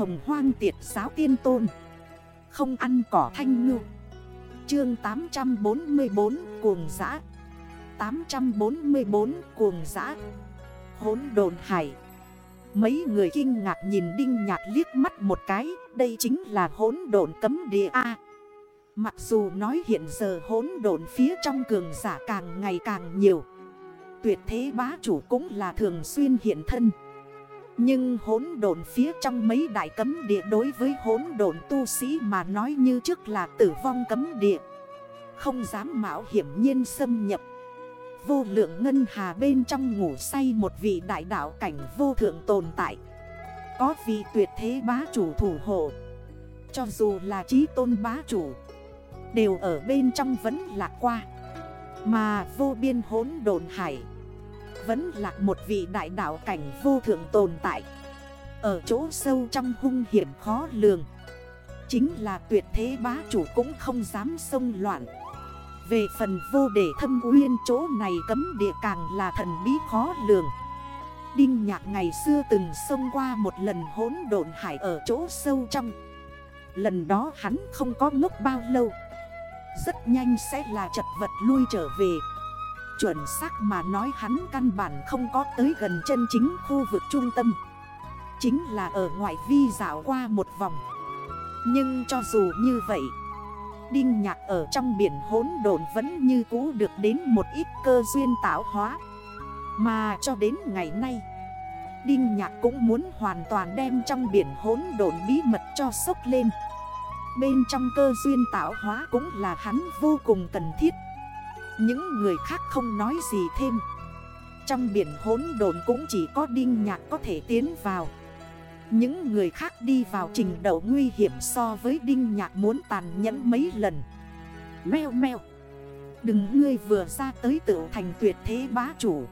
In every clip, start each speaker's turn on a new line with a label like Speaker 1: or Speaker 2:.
Speaker 1: hồng hoang tiệt giáo tiên tôn. Không ăn cỏ thanh ngư. Chương 844 cuồng giã 844 cuồng giã Hốn đồn hải. Mấy người kinh ngạc nhìn Đinh Nhạc liếc mắt một cái, Đây chính là hốn đồn cấm địa A. Mặc dù nói hiện giờ hốn đồn phía trong cường giả càng ngày càng nhiều, Tuyệt thế bá chủ cũng là thường xuyên hiện thân. Nhưng hốn độn phía trong mấy đại cấm địa đối với hốn độn tu sĩ mà nói như trước là tử vong cấm địa. Không dám mạo hiểm nhiên xâm nhập. Vô lượng ngân hà bên trong ngủ say một vị đại đạo cảnh vô thượng tồn tại. Có vị tuyệt thế bá chủ thủ hộ. Cho dù là trí tôn bá chủ, Đều ở bên trong vẫn lạc qua. Mà vô biên hốn đồn hải vẫn là một vị đại đạo cảnh vô thượng tồn tại. Ở chỗ sâu trong hung hiểm khó lường, Chính là tuyệt thế bá chủ cũng không dám xông loạn. Về phần vô để thâm uyên, chỗ này cấm địa càng là thần bí khó lường. Đinh nhạc ngày xưa từng xông qua một lần hỗn độn hải ở chỗ sâu trong. Lần đó hắn không có ngốc bao lâu. Rất nhanh sẽ là chật vật lui trở về. Chuẩn xác mà nói hắn căn bản không có tới gần chân chính khu vực trung tâm. Chính là ở ngoại vi dạo qua một vòng. Nhưng cho dù như vậy, Đinh nhạc ở trong biển hốn đồn vẫn như cũ được đến một ít cơ duyên tạo hóa. Mà cho đến ngày nay, Đinh nhạc cũng muốn hoàn toàn đem trong biển hốn đồn bí mật cho sốc lên. Bên trong cơ duyên tạo hóa cũng là hắn vô cùng cần thiết. Những người khác không nói gì thêm. Trong biển hốn đồn cũng chỉ có đinh nhạc có thể tiến vào. Những người khác đi vào trình độ nguy hiểm so với Đinh Nhạc muốn tàn nhẫn mấy lần. Mèo mèo. Đừng ngươi vừa ra tới tự thành tuyệt thế bá chủ.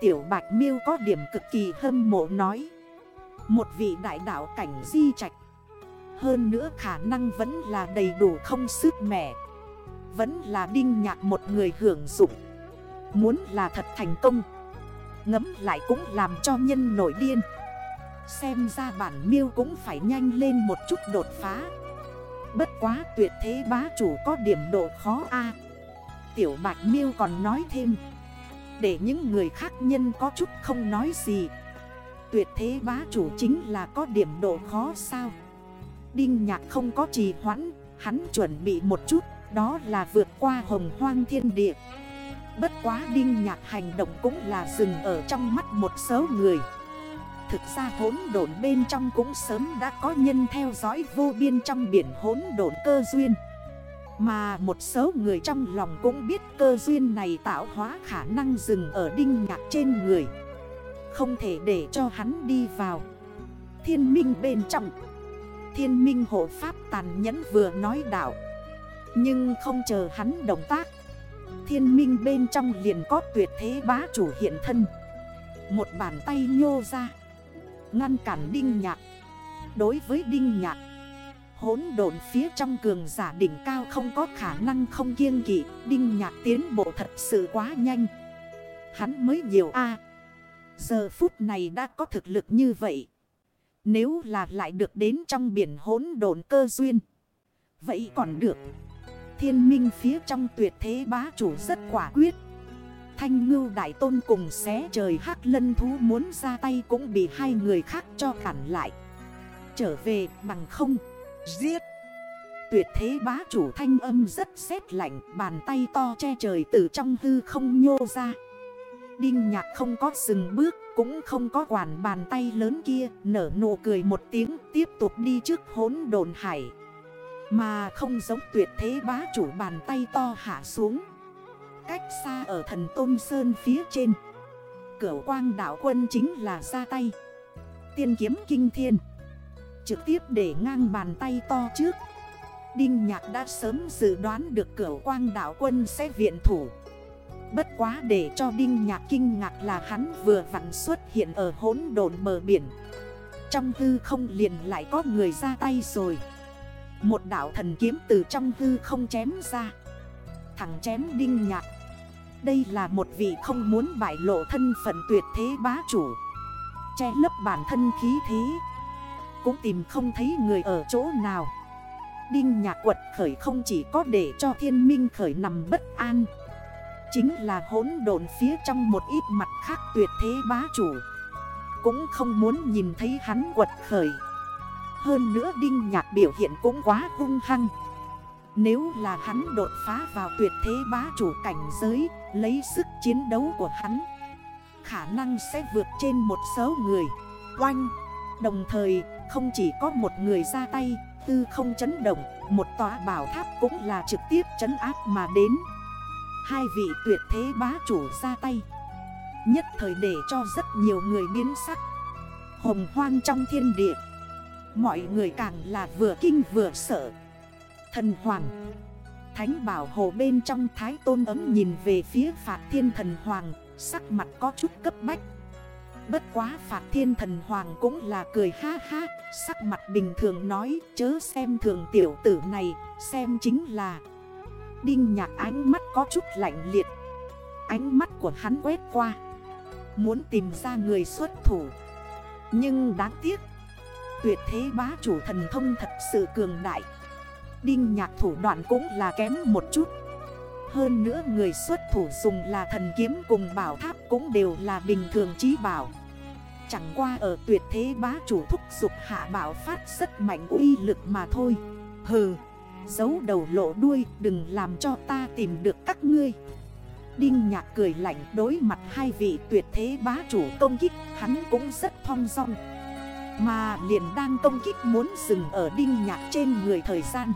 Speaker 1: Tiểu Bạch Miêu có điểm cực kỳ hâm mộ nói. Một vị đại đạo cảnh di trạch. Hơn nữa khả năng vẫn là đầy đủ không sức mẻ. Vẫn là đinh nhạc một người hưởng dụng. Muốn là thật thành công, Ngấm lại cũng làm cho nhân nổi điên. Xem ra bản miêu cũng phải nhanh lên một chút đột phá. Bất quá tuyệt thế bá chủ có điểm độ khó a. Tiểu bạch miêu còn nói thêm, Để những người khác nhân có chút không nói gì. Tuyệt thế bá chủ chính là có điểm độ khó sao? Đinh nhạc không có trì hoãn, Hắn chuẩn bị một chút. Đó là vượt qua hồng hoang thiên địa. Bất quá đinh nhạc hành động cũng là dừng ở trong mắt một số người. Thực ra hốn đồn bên trong cũng sớm đã có nhân theo dõi vô biên trong biển hốn đồn cơ duyên. Mà một số người trong lòng cũng biết cơ duyên này tạo hóa khả năng dừng ở đinh nhạc trên người. Không thể để cho hắn đi vào. Thiên minh bên trong. Thiên minh hộ pháp tàn nhẫn vừa nói đạo. Nhưng không chờ hắn động tác. Thiên minh bên trong liền có tuyệt thế bá chủ hiện thân. Một bàn tay nhô ra. Ngăn cản Đinh Nhạc. Đối với Đinh Nhạc Hốn độn phía trong cường giả đỉnh cao không có khả năng không kiêng kỵ. Đinh Nhạc tiến bộ thật sự quá nhanh. Hắn mới nhiều a. Giờ phút này đã có thực lực như vậy. Nếu là lại được đến trong biển hốn độn cơ duyên, Vậy còn được. Thiên minh phía trong tuyệt thế bá chủ rất quả quyết. Thanh ngưu đại tôn cùng xé trời hắc lân thú muốn ra tay cũng bị hai người khác cho cản lại. Trở về bằng không. Giết. Tuyệt thế bá chủ thanh âm rất xét lạnh Bàn tay to che trời từ trong hư không nhô ra. Đinh nhạc không có dừng bước Cũng không có quản bàn tay lớn kia Nở nụ cười một tiếng Tiếp tục đi trước hốn đồn hải mà không giống tuyệt thế bá chủ bàn tay to hạ xuống. Cách xa ở thần Tôn Sơn phía trên. Cửu quang đảo quân chính là ra tay. Tiên kiếm kinh thiên. Trực tiếp để ngang bàn tay to trước. Đinh Nhạc đã sớm dự đoán được cửu quang đảo quân sẽ viện thủ. Bất quá để cho Đinh Nhạc kinh ngạc là hắn vừa vặn xuất hiện ở hốn đồn bờ biển. Trong hư không liền lại có người ra tay rồi. Một đảo thần kiếm từ trong hư không chém ra. Thẳng chém Đinh Nhạc. Đây là một vị không muốn bại lộ thân phận tuyệt thế bá chủ. Che lấp bản thân khí thế. Cũng tìm không thấy người ở chỗ nào. Đinh nhạc quật khởi không chỉ có để cho thiên minh khởi nằm bất an. Chính là hỗn độn phía trong một ít mặt khác tuyệt thế bá chủ. Cũng không muốn nhìn thấy hắn quật khởi. Hơn nữa đinh nhạc biểu hiện cũng quá hung hăng. Nếu là hắn đột phá vào tuyệt thế bá chủ cảnh giới, Lấy sức chiến đấu của hắn, Khả năng sẽ vượt trên một số người. Oanh! Đồng thời, không chỉ có một người ra tay, Tư không chấn động, Một tòa bảo tháp cũng là trực tiếp chấn áp mà đến. Hai vị tuyệt thế bá chủ ra tay, Nhất thời để cho rất nhiều người biến sắc. Hồng hoang trong thiên địa Mọi người càng là vừa kinh vừa sợ. Thần Hoàng. Thánh bảo hồ bên trong thái tôn ấm nhìn về phía phạt thiên thần Hoàng, Sắc mặt có chút cấp bách. Bất quá phạt thiên thần Hoàng cũng là cười ha ha, Sắc mặt bình thường nói, chớ xem thường tiểu tử này, Xem chính là. Đinh nhạc ánh mắt có chút lạnh liệt. Ánh mắt của hắn quét qua. Muốn tìm ra người xuất thủ. Nhưng đáng tiếc Tuyệt thế bá chủ thần thông thật sự cường đại. Đinh nhạc thủ đoạn cũng là kém một chút. Hơn nữa người xuất thủ dùng là thần kiếm cùng bảo tháp cũng đều là bình thường trí bảo. Chẳng qua ở tuyệt thế bá chủ thúc dục hạ bảo phát rất mạnh uy lực mà thôi. Hừ, Giấu đầu lộ đuôi, đừng làm cho ta tìm được các ngươi. Đinh nhạc cười lạnh đối mặt hai vị tuyệt thế bá chủ công kích, Hắn cũng rất thong dong. Mà liền đang công kích muốn dừng ở đinh nhạc trên người thời gian.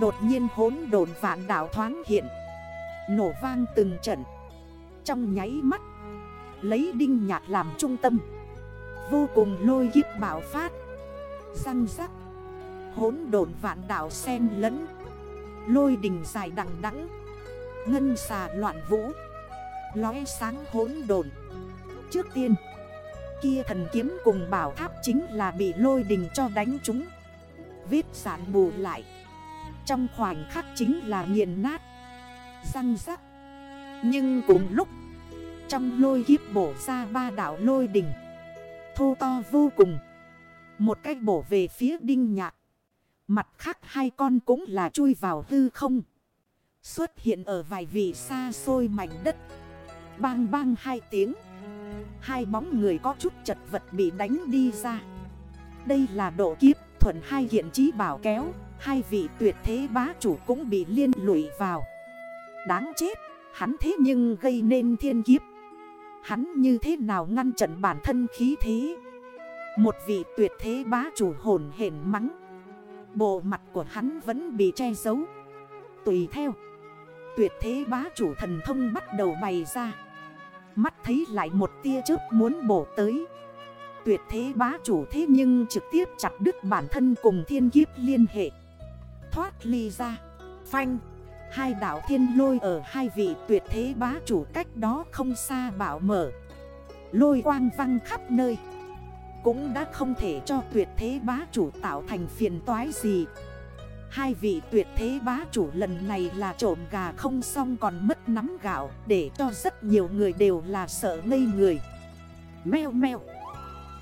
Speaker 1: Đột nhiên hốn đồn vạn đảo thoáng hiện. Nổ vang từng trận. Trong nháy mắt, Lấy đinh nhạc làm trung tâm. Vô cùng lôi kiếp bảo phát. Răng rắc. Hốn đồn vạn đảo sen lẫn. Lôi đình dài đằng đắng Ngân xà loạn vũ. Lóe sáng hốn đồn Trước tiên Kia thần kiếm cùng bảo tháp chính là bị lôi đình cho đánh chúng Viết sản bù lại. Trong khoảnh khắc chính là nghiền nát. Răng rắc. Nhưng cùng lúc, Trong lôi kiếp bổ ra ba đảo lôi đình. Thô to vô cùng. Một cách bổ về phía đinh nhạc. Mặt khác hai con cũng là chui vào hư không. Xuất hiện ở vài vị xa xôi mảnh đất. Bang bang hai tiếng. Hai bóng người có chút chật vật bị đánh đi ra. Đây là độ kiếp thuận hai hiện trí bảo kéo. Hai vị tuyệt thế bá chủ cũng bị liên lụy vào. Đáng chết, hắn thế nhưng gây nên thiên kiếp. Hắn như thế nào ngăn chặn bản thân khí thế. Một vị tuyệt thế bá chủ hồn hển mắng. Bộ mặt của hắn vẫn bị che giấu Tùy theo Tuyệt thế bá chủ thần thông bắt đầu bày ra Mắt thấy lại một tia chớp muốn bổ tới. Tuyệt thế bá chủ thế nhưng trực tiếp chặt đứt bản thân cùng thiên kiếp liên hệ. Thoát ly ra. Phanh. Hai đảo thiên lôi ở hai vị tuyệt thế bá chủ cách đó không xa bảo mở. Lôi quang văng khắp nơi. Cũng đã không thể cho tuyệt thế bá chủ tạo thành phiền toái gì. Hai vị tuyệt thế bá chủ lần này là trộm gà không xong còn mất nắm gạo, Để cho rất nhiều người đều là sợ ngây người. Mèo mèo.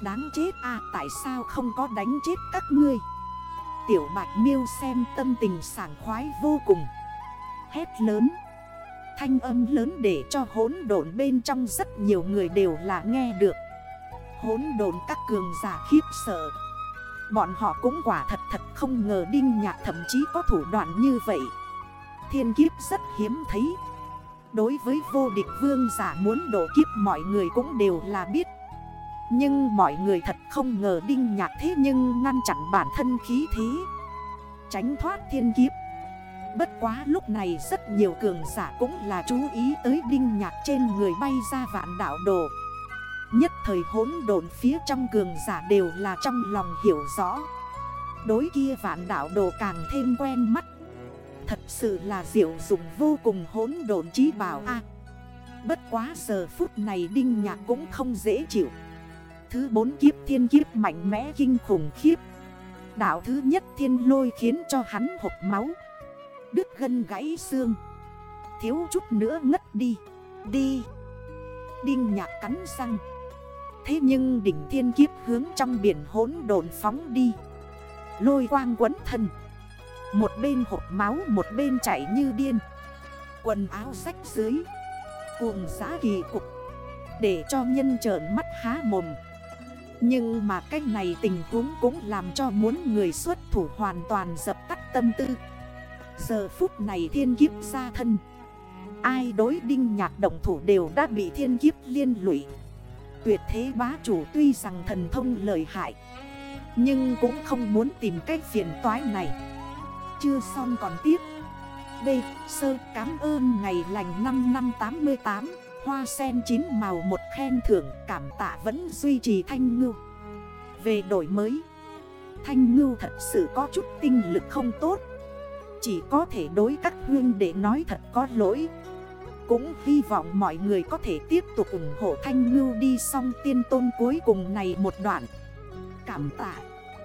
Speaker 1: Đáng chết à tại sao không có đánh chết các ngươi? Tiểu bạch miêu xem tâm tình sảng khoái vô cùng. Hét lớn. Thanh âm lớn để cho hốn độn bên trong rất nhiều người đều là nghe được. Hốn độn các cường giả khiếp sợ. Bọn họ cũng quả thật thật không ngờ Đinh Nhạc thậm chí có thủ đoạn như vậy. Thiên kiếp rất hiếm thấy. Đối với vô địch vương giả muốn đổ kiếp mọi người cũng đều là biết. Nhưng mọi người thật không ngờ Đinh Nhạc thế nhưng ngăn chặn bản thân khí thế. Tránh thoát thiên kiếp. Bất quá lúc này rất nhiều cường giả cũng là chú ý tới Đinh Nhạc trên người bay ra vạn đảo đồ. Nhất thời hỗn độn phía trong cường giả đều là trong lòng hiểu rõ. Đối kia vạn đảo đồ càng thêm quen mắt. Thật sự là diệu dụng vô cùng hỗn độn trí bảo a. Bất quá giờ phút này đinh nhạc cũng không dễ chịu. Thứ bốn kiếp thiên kiếp mạnh mẽ kinh khủng khiếp. Đạo thứ nhất thiên lôi khiến cho hắn hộp máu. Đứt gân gãy xương. Thiếu chút nữa ngất đi. Đi. Đinh nhạc cắn răng. Thế nhưng đỉnh thiên kiếp hướng trong biển hỗn đồn phóng đi. Lôi quang quấn thân. Một bên hộp máu, một bên chảy như điên. Quần áo rách dưới. Cuồng giá kỳ cục. Để cho nhân trởn mắt há mồm. Nhưng mà cách này tình huống cũng làm cho muốn người xuất thủ hoàn toàn dập tắt tâm tư. Giờ phút này thiên kiếp ra thân. Ai đối đinh nhạc động thủ đều đã bị thiên kiếp liên lụy. Tuyệt thế bá chủ tuy rằng thần thông lợi hại, Nhưng cũng không muốn tìm cách phiền toái này. Chưa xong còn tiếp. B. Sơ cảm ơn ngày lành 5 năm 88 Hoa sen chín màu một khen thưởng, cảm tạ vẫn duy trì thanh ngưu. Về đổi mới, Thanh ngưu thật sự có chút tinh lực không tốt. Chỉ có thể đối các hương để nói thật có lỗi cũng hy vọng mọi người có thể tiếp tục ủng hộ Thanh Ngưu đi xong tiên tôn cuối cùng này một đoạn. Cảm tạ.